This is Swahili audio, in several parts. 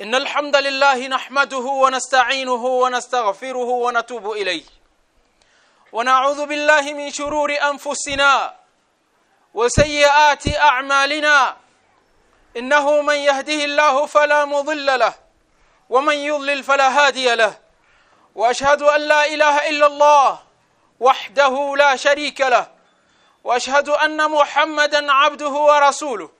إن الحمد لله نحمده ونستعينه ونستغفره ونتوب إليه. ونعوذ بالله من شرور أنفسنا وسيئات أعمالنا. إنه من يهده الله فلا مضل له ومن يضلل فلا هادي له. وأشهد أن لا إله إلا الله وحده لا شريك له. وأشهد أن محمدا عبده ورسوله.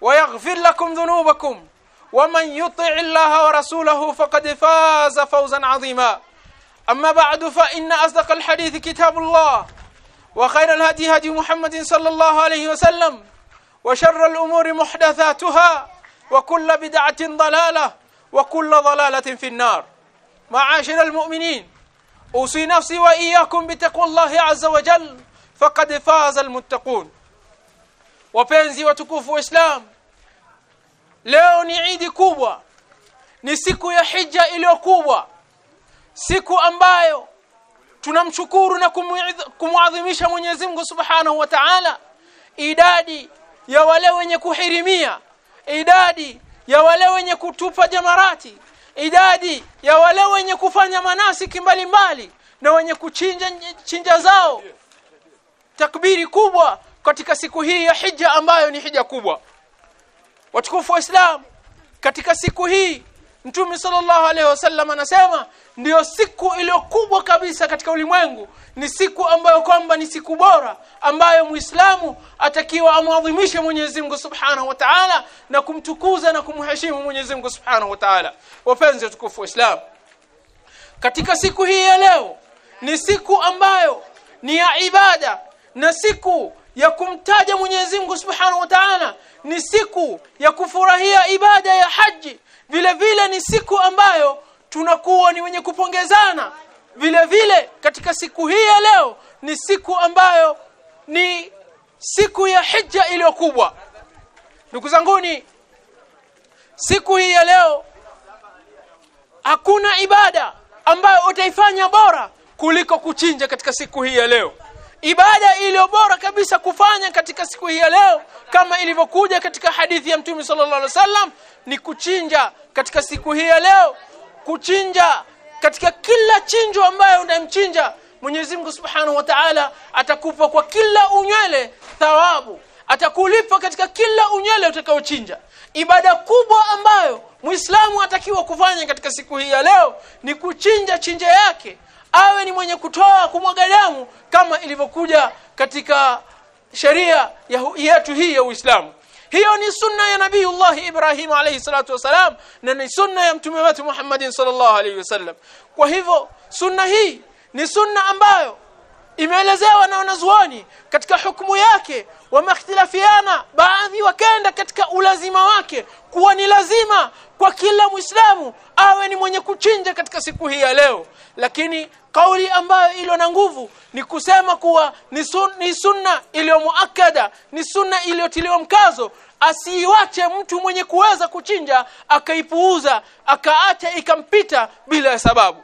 ويغفر لكم ذنوبكم. ومن يطع الله ورسوله فقد فاز فوزا عظيما. أما بعد فإن أصدق الحديث كتاب الله وخير الهدي هدي محمد صلى الله عليه وسلم وشر الأمور محدثاتها وكل بدعة ضلالة وكل ضلالة في النار. معاشر المؤمنين أوصي نفسي وإياكم بتقوى الله عز وجل فقد فاز المتقون. Wapenzi watukufu wa Islam leo ni Idi kubwa ni siku ya hija iliyo kubwa siku ambayo tunamshukuru na kumuadhimisha Mwenyezi Mungu Subhanahu wa Ta'ala idadi ya wale wenye kuhirimia idadi ya wale wenye kutupa jamarati idadi ya wale wenye kufanya manasiki mbalimbali na wenye kuchinja chinja zao. Takbiri kubwa katika siku hii ya hija ambayo ni hija kubwa. Watukufu wa Islam katika siku hii Mtume sallallahu alaihi wasallam anasema ndiyo siku iliyo kubwa kabisa katika ulimwengu. Ni siku ambayo kwamba ni siku bora ambayo Muislamu atakiwa amwadhimishe Mwenyezi Mungu Subhanahu wa Ta'ala na kumtukuza na kumheshimu Mwenyezi Mungu Subhanahu wa Ta'ala. Wapenzi watukufu wa Islam katika siku hii ya leo ni siku ambayo ni ya ibada na siku ya kumtaja Mwenyezi Mungu Subhanahu wa Ta'ala ni siku ya kufurahia ibada ya haji. Vile vile ni siku ambayo tunakuwa ni wenye kupongezana. Vile vile katika siku hii ya leo ni siku ambayo ni siku ya hija iliyo kubwa. Ndugu zanguni siku hii ya leo hakuna ibada ambayo utaifanya bora kuliko kuchinja katika siku hii ya leo ibada iliyo bora kabisa kufanya katika siku hii ya leo kama ilivyokuja katika hadithi ya Mtume sallallahu alaihi wasallam ni kuchinja katika siku hii ya leo kuchinja katika kila chinjo ambayo unamchinja Mwenyezi Mungu Subhanahu wa Ta'ala atakupa kwa kila unywele thawabu atakulipa katika kila unywele utakaochinja. Ibada kubwa ambayo Muislamu atakiwa kufanya katika siku hii ya leo ni kuchinja chinja yake awe ni mwenye kutoa kumwaga damu kama ilivyokuja katika sheria yetu hii ya Uislamu. Hiyo ni sunna ya nabiiullah Ibrahim alayhi salatu wasalam na ni sunna ya mtume wetu Muhammad sallallahu alayhi wasallam. Kwa hivyo sunna hii ni sunna ambayo imeelezewa na wanazuoni katika hukumu yake wamehtilafiana baadhi wakenda katika ulazima wake kuwa ni lazima kwa kila muislamu awe ni mwenye kuchinja katika siku hii ya leo. Lakini kauli ambayo ilo na nguvu ni kusema kuwa ni, sun, ni sunna iliyo muakada ni sunna iliyotiliwa mkazo. Asiiwache mtu mwenye kuweza kuchinja akaipuuza akaacha ikampita bila ya sababu.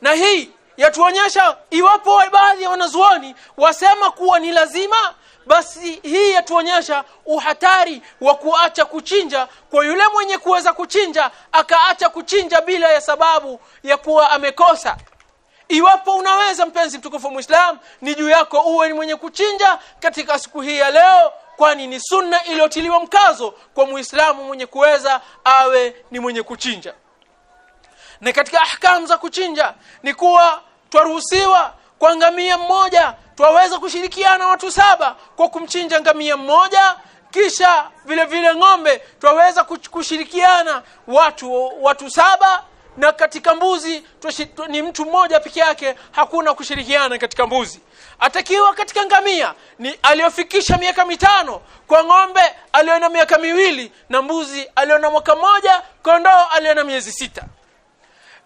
Na hii yatuonyesha iwapo baadhi ya wanazuoni wasema kuwa ni lazima basi hii yatuonyesha uhatari wa kuacha kuchinja kwa yule mwenye kuweza kuchinja akaacha kuchinja bila ya sababu ya kuwa amekosa. Iwapo unaweza mpenzi mtukufu muislam ni juu yako uwe ni mwenye kuchinja katika siku hii ya leo kwani ni sunna iliyotiliwa mkazo kwa muislamu mwenye kuweza awe ni mwenye kuchinja. Na katika ahkamu za kuchinja ni kuwa twaruhusiwa kwa ngamia mmoja twaweza kushirikiana watu saba kwa kumchinja ngamia mmoja kisha vile vile ng'ombe twaweza kushirikiana watu watu saba na katika mbuzi ni mtu mmoja peke yake hakuna kushirikiana katika mbuzi. Atakiwa katika ngamia ni aliyofikisha miaka mitano kwa ng'ombe aliona miaka miwili na mbuzi aliona mwaka mmoja kondoo aliona miezi sita.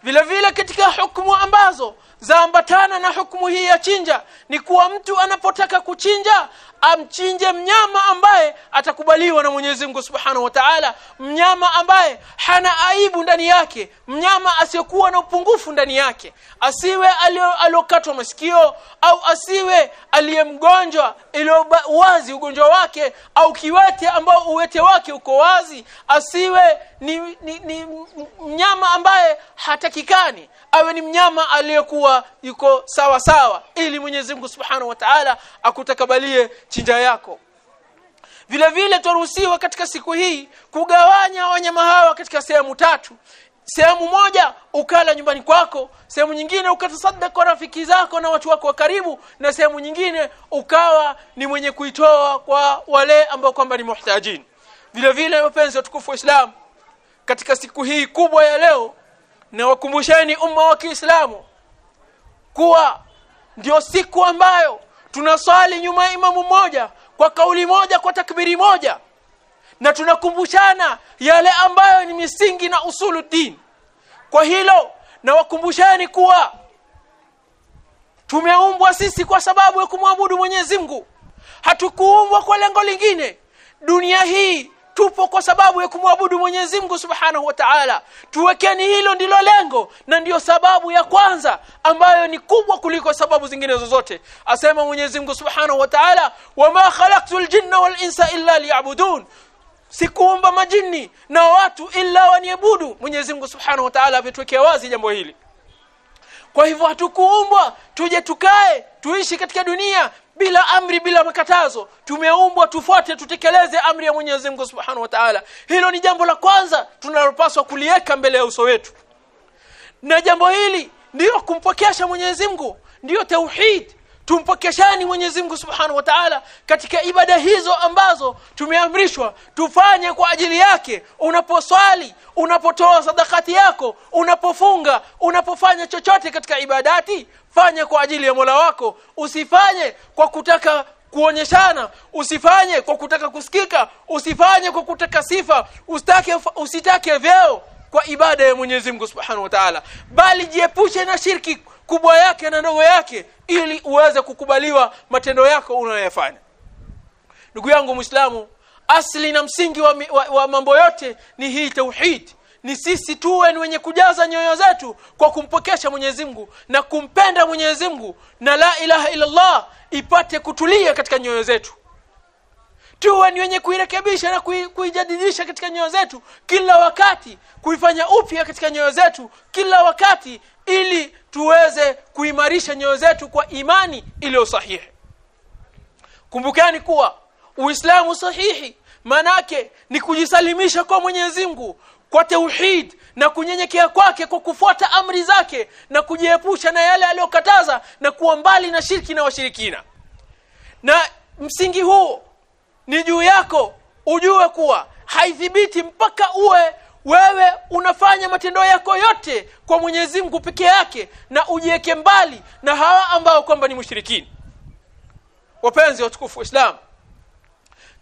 Vile vile katika hukumu ambazo zaambatana na hukumu hii ya chinja. Ni kuwa mtu anapotaka kuchinja amchinje mnyama ambaye atakubaliwa na Mwenyezi Mungu Subhanahu wa Ta'ala. Mnyama ambaye hana aibu ndani yake. Mnyama asiyokuwa na upungufu ndani yake. Asiwe aliokatwa masikio au asiwe aliyemgonjwa iliyo wazi ugonjwa wake au kiwete ambao uwete wake uko wazi. Asiwe ni, ni, ni mnyama ambaye hatakikani. Awe ni mnyama aliyekuwa yuko sawa sawa ili Mwenyezi Mungu Subhanahu wa Ta'ala akutakabalie chinja yako. Vile vile turuhusiwa katika siku hii kugawanya wanyama hawa katika sehemu tatu. Sehemu moja ukala nyumbani kwako sehemu nyingine ukatasadaka kwa rafiki zako na watu wako wa karibu na sehemu nyingine ukawa ni mwenye kuitoa kwa wale ambao kwamba ni muhtajin. Vile vile wapenzi watukufu wa Islam katika siku hii kubwa ya leo na wakumbusheni umma wa Kiislamu kuwa ndio siku ambayo tunaswali nyuma ya imamu mmoja kwa kauli moja kwa takbiri moja. Na tunakumbushana yale ambayo ni misingi na usulu din kwa hilo na wakumbushani kuwa tumeumbwa sisi kwa sababu ya kumwabudu Mwenyezi Mungu. Hatukuumbwa kwa lengo lingine. Dunia hii tupo kwa sababu ya kumwabudu Mwenyezi Mungu Subhanahu wa Ta'ala. Tuwekeni hilo ndilo lengo na ndiyo sababu ya kwanza ambayo ni kubwa kuliko sababu zingine zozote. Asema Mwenyezi Mungu Subhanahu wa Ta'ala wama khalaqtul jinna wal insa illa liya'budun. Sikuumba majini na watu illa waniabudu. Mwenyezi Mungu Subhanahu wa Ta'ala ametuwekea wazi jambo hili. Kwa hivyo hatukuumbwa tuje tukae tuishi katika dunia bila amri bila makatazo tumeumbwa tufuate tutekeleze amri ya Mwenyezi Mungu Subhanahu wa Ta'ala. Hilo ni jambo la kwanza tunalopaswa kuliweka mbele ya uso wetu. Na jambo hili ndio kumpokesha Mwenyezi Mungu ndio tauhid tumpokeshani Mwenyezi Mungu Subhanahu wa Ta'ala katika ibada hizo ambazo tumeamrishwa tufanye kwa ajili yake. Unaposwali unapotoa sadakati yako unapofunga unapofanya chochote katika ibadati fanye kwa ajili ya Mola wako. Usifanye kwa kutaka kuonyeshana usifanye kwa kutaka kusikika usifanye kwa kutaka sifa usitake usitake vyeo kwa ibada ya Mwenyezi Mungu Subhanahu wa Ta'ala. Bali jiepushe na shirki kubwa yake na ndogo yake ili uweze kukubaliwa matendo yako unayoyafanya. Ndugu yangu Muislamu asli na msingi wa, wa, wa mambo yote ni hii tauhid. Ni sisi tuwe ni wenye kujaza nyoyo zetu kwa kumpokesha Mwenyezi Mungu na kumpenda Mwenyezi Mungu na la ilaha illallah ipate kutulia katika nyoyo zetu tuwe ni wenye kuirekebisha na kuijadilisha katika nyoyo zetu kila wakati kuifanya upya katika nyoyo zetu kila wakati ili tuweze kuimarisha nyoyo zetu kwa imani iliyo sahihi. Kumbukani kuwa uislamu sahihi manake ni kujisalimisha kwa Mwenyezi Mungu kwa tauhid na kunyenyekea kwake kwa kufuata amri zake na kujiepusha na yale aliyokataza na kuwa mbali na shirki na washirikina. Na msingi huu ni juu yako ujue kuwa haidhibiti mpaka uwe wewe unafanya matendo yako yote kwa Mwenyezi Mungu peke yake na ujiweke mbali na hawa ambao kwamba ni mushrikini wapenzi watukufu wa Islam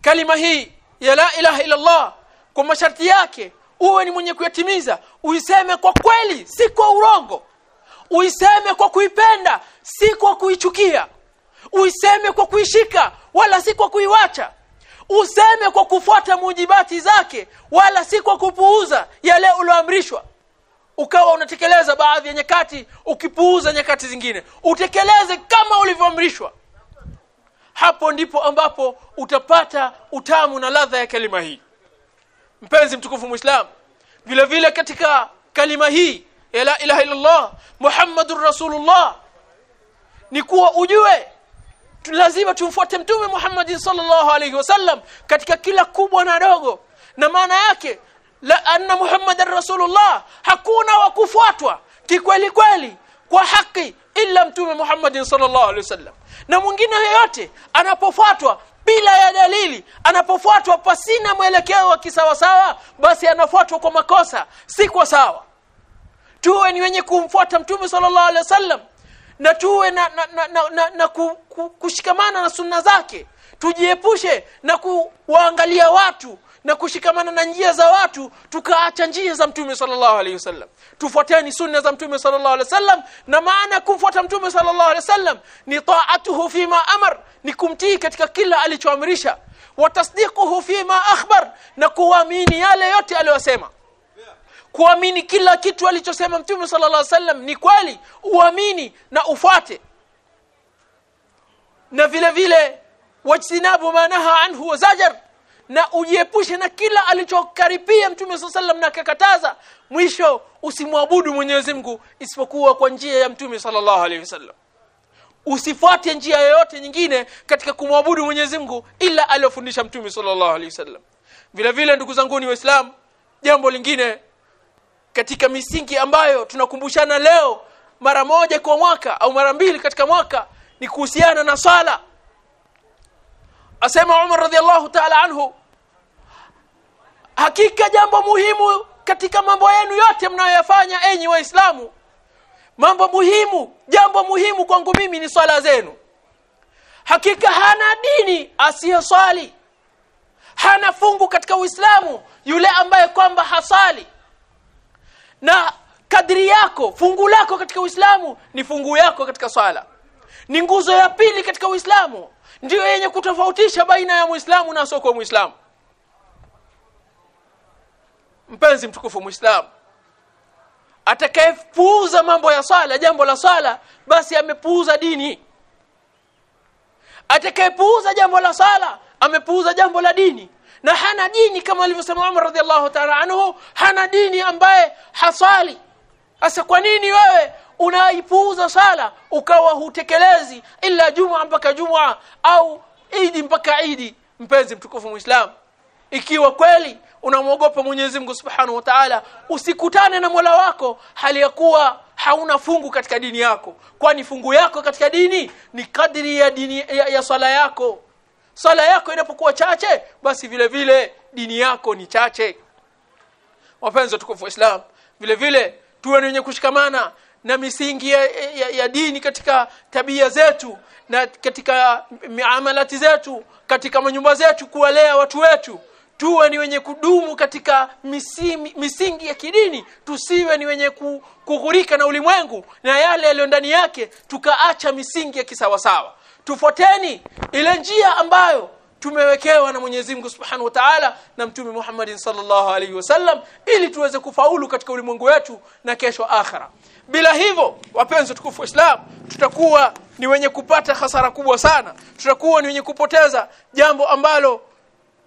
kalima hii ya la ilaha illa Allah kwa masharti yake uwe ni mwenye kuyatimiza uiseme kwa kweli si kwa urongo. Uiseme kwa kuipenda si kwa kuichukia. Uiseme kwa kuishika wala si kwa kuiwacha useme kwa kufuata mujibati zake wala si kwa kupuuza yale ulioamrishwa. Ukawa unatekeleza baadhi ya nyakati ukipuuza nyakati zingine. Utekeleze kama ulivyoamrishwa. Hapo ndipo ambapo utapata utamu na ladha ya kalima hii. Mpenzi mtukufu muislam vile vile katika kalima hii ya la ilaha illallah Muhammadur Rasulullah ni kuwa ujue lazima tumfuate mtume Muhammad sallallahu alaihi wasallam katika kila kubwa na dogo. Na maana yake la anna muhammadar rasulullah hakuna wa kufuatwa kikweli kweli kwa haki ila mtume Muhammad sallallahu alaihi wasallam na mwingine yeyote anapofuatwa bila ya dalili anapofuatwa pasina mwelekeo wa kisawasawa basi anafuatwa kwa makosa si kwa sawa. Tuwe ni wenye kumfuata mtume sallallahu alaihi wasallam na tuwe na, na, na, na, na, na ku, ku, kushikamana na sunna zake. Tujiepushe na kuwaangalia watu na kushikamana na njia za watu tukaacha njia za mtume sallallahu alaihi wasallam. Tufuateni sunna za mtume sallallahu alaihi wasallam na maana kumfuata mtume sallallahu alaihi wasallam ni ta'atuhu fima amar ni kumtii katika kila alichoamrisha. Wa tasdiquhu fima akhbar na kuamini yale yote aliyosema kuamini kila kitu alichosema mtume sallallahu alaihi wasallam ni kweli uamini na ufuate. Na vile vile wajtinabu ma naha anhu wa zajar na ujiepushe na kila alichokaribia mtume sallallahu na kakataza mwisho usimwabudu Mwenyezi Mungu isipokuwa kwa njia ya mtume sallallahu alaihi wasallam. Usifuate njia yoyote nyingine katika kumwabudu Mwenyezi Mungu ila aliyofundisha mtume sallallahu alaihi wasallam. Vile vile ndugu zangu ni waislamu jambo lingine katika misingi ambayo tunakumbushana leo mara moja kwa mwaka au mara mbili katika mwaka ni kuhusiana na sala asema Umar radhiallahu ta'ala anhu hakika jambo muhimu katika mambo yenu yote mnayoyafanya enyi waislamu mambo muhimu jambo muhimu kwangu mimi ni swala zenu. Hakika hana dini asiyeswali hana fungu katika uislamu yule ambaye kwamba hasali na kadri yako fungu lako katika uislamu ni fungu yako katika swala. Ni nguzo ya pili katika uislamu. Ndio yenye kutofautisha baina ya muislamu na soko muislamu. Mpenzi mtukufu muislamu atakayepuuza mambo ya swala jambo la swala basi amepuuza dini. Atakayepuuza jambo la swala amepuuza jambo la dini na hana dini kama alivyosema Umar radhiallahu ta'ala anhu hana dini ambaye hasali. Sasa kwa nini wewe unaipuuza sala ukawa hutekelezi ila juma mpaka juma au idi mpaka idi mpenzi mtukufu muislam? Ikiwa kweli unamwogopa Mwenyezi Mungu Subhanahu wa Ta'ala usikutane na Mola wako hali ya kuwa hauna fungu katika dini yako. Kwani fungu yako katika dini ni kadri ya dini ya, ya swala yako swala yako inapokuwa chache basi vile vile dini yako ni chache. Wapenzi tukufu Islam vile vile tuwe wenye kushikamana na misingi ya, ya, ya dini katika tabia zetu na katika miamalati zetu katika manyumba zetu kuwalea watu wetu. Tuwe ni wenye kudumu katika misimi, misingi ya kidini. Tusiwe ni wenye kughurika na ulimwengu na yale yaliyo ndani yake tukaacha misingi ya kisawasawa tufuateni ile njia ambayo tumewekewa na Mwenyezi Mungu Subhanahu wa Ta'ala na Mtume Muhammad sallallahu alaihi wasallam ili tuweze kufaulu katika ulimwengu wetu na kesho akhera. Bila hivyo wapenzi tukufu Islam tutakuwa ni wenye kupata hasara kubwa sana. Tutakuwa ni wenye kupoteza jambo ambalo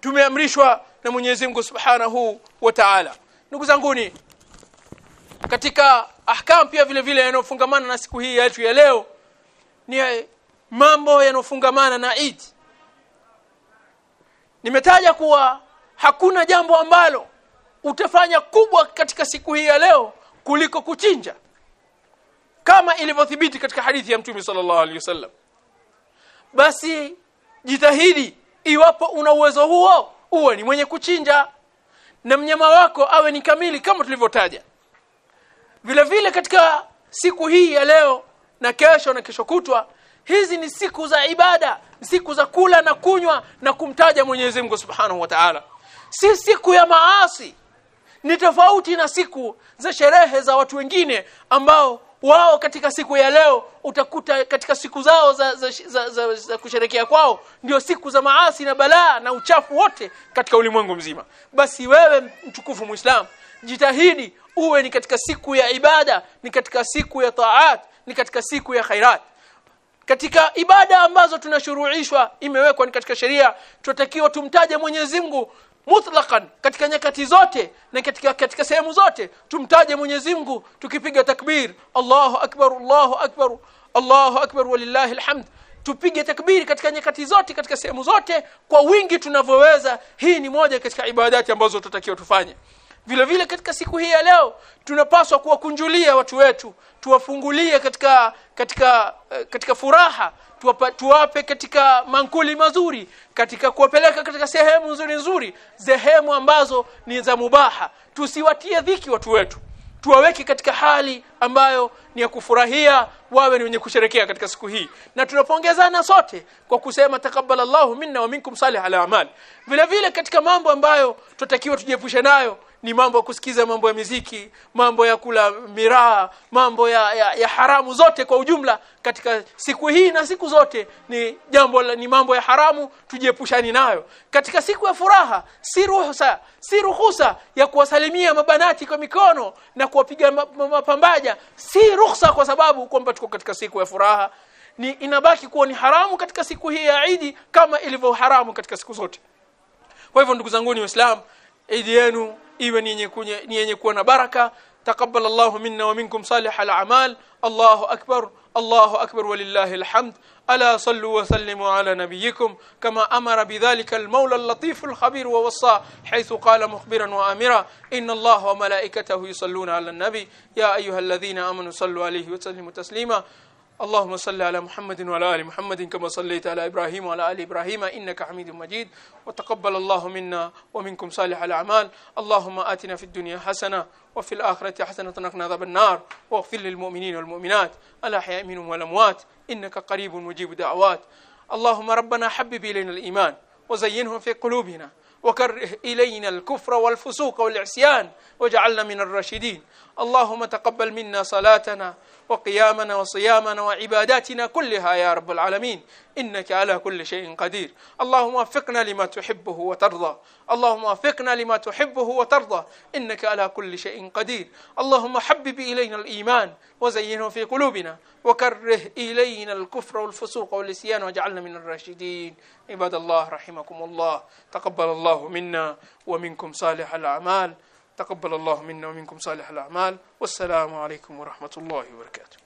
tumeamrishwa na Mwenyezi Mungu Subhanahu wa Ta'ala. Ndugu zanguni katika ahkam pia vile vile yanayofungamana na siku hii yetu ya leo ni mambo yanofungamana na Eid. Nimetaja kuwa hakuna jambo ambalo utafanya kubwa katika siku hii ya leo kuliko kuchinja kama ilivyothibiti katika hadithi ya Mtume sallallahu alaihi wasallam. Basi jitahidi iwapo una uwezo huo uwe ni mwenye kuchinja na mnyama wako awe ni kamili kama tulivyotaja. Vile vile katika siku hii ya leo na kesho na kesho kutwa hizi ni siku za ibada siku za kula na kunywa na kumtaja Mwenyezi Mungu Subhanahu wa Ta'ala. Si siku ya maasi ni tofauti na siku za sherehe za watu wengine ambao wao katika siku ya leo utakuta katika siku zao za, za, za, za, za kusherekea kwao ndio siku za maasi na balaa na uchafu wote katika ulimwengu mzima. Basi wewe mtukufu muislam jitahidi uwe ni katika siku ya ibada ni katika siku ya taat ni katika siku ya khairat katika ibada ambazo tunashuruishwa imewekwa ni katika sheria tunatakiwa tumtaje Mwenyezi Mungu mutlaqan katika nyakati zote na katika katika sehemu zote. Tumtaje Mwenyezi Mungu tukipiga takbir Allahu akbar Allahu akbar Allahu akbar walillahi alhamd. Tupige takbiri katika nyakati zote katika sehemu zote kwa wingi tunavyoweza. Hii ni moja katika ibadati ambazo tutakiwa tufanye vile vile katika siku hii ya leo tunapaswa kuwakunjulia watu wetu tuwafungulie katika katika eh, katika furaha tuwape katika mankuli mazuri katika kuwapeleka katika sehemu nzuri nzuri sehemu ambazo ni za mubaha. Tusiwatie dhiki watu wetu. Tuwaweke katika hali ambayo ni ya kufurahia wawe ni wenye kusherekea katika siku hii. Na tunapongezana sote kwa kusema takabbalallahu minna wa minkum salih ala amali vile vile katika mambo ambayo tutakiwa tujiepushe nayo ni mambo ya kusikiza mambo ya miziki mambo ya kula miraa mambo ya, ya, ya haramu zote kwa ujumla. Katika siku hii na siku zote ni jambo ni mambo ya haramu tujiepushani nayo. Katika siku ya furaha si ruhusa si ruhusa ya kuwasalimia mabanati kwa mikono na kuwapiga ma- ma- mapambaja. Si ruhusa kwa sababu kwamba tuko katika siku ya furaha. Ni inabaki kuwa ni haramu katika siku hii ya Idi kama ilivyo haramu katika siku zote. Kwa hivyo ndugu zangu ni waislamu idi yenu iwe ni yenye kunye- ni yenye kuwa na baraka taqabbal Allahu minna wa minkum salih al-a'mal Allahu akbar Allahu akbar walillahi alhamd ألا صلوا وسلموا على نبيكم كما أمر بذلك المولى اللطيف الخبير ووصى حيث قال مخبرا وآمرا إن الله وملائكته يصلون على النبي يا أيها الذين آمنوا صلوا عليه وسلموا تسليما اللهم صل على محمد وعلى آل محمد كما صليت على إبراهيم وعلى آل إبراهيم إنك حميد مجيد. وتقبل الله منا ومنكم صالح الأعمال. اللهم آتنا في الدنيا حسنة وفي الآخرة حسنة وقنا عذاب النار. واغفر للمؤمنين والمؤمنات. الأحياء منهم والأموات. إنك قريب مجيب دعوات. اللهم ربنا حبب إلينا الإيمان وزينه في قلوبنا. وكره إلينا الكفر والفسوق والعصيان. واجعلنا من الراشدين. اللهم تقبل منا صلاتنا وقيامنا وصيامنا وعباداتنا كلها يا رب العالمين. إنك على كل شيء قدير. اللهم وفقنا لما تحبه وترضى. اللهم وفقنا لما تحبه وترضى. إنك على كل شيء قدير. اللهم حبب إلينا الإيمان وزينه في قلوبنا. وكره إلينا الكفر والفسوق والعصيان واجعلنا من الراشدين. عباد الله رحمكم الله. تقبل الله منا ومنكم صالح الأعمال. تقبل الله منا ومنكم صالح الأعمال والسلام عليكم ورحمة الله وبركاته.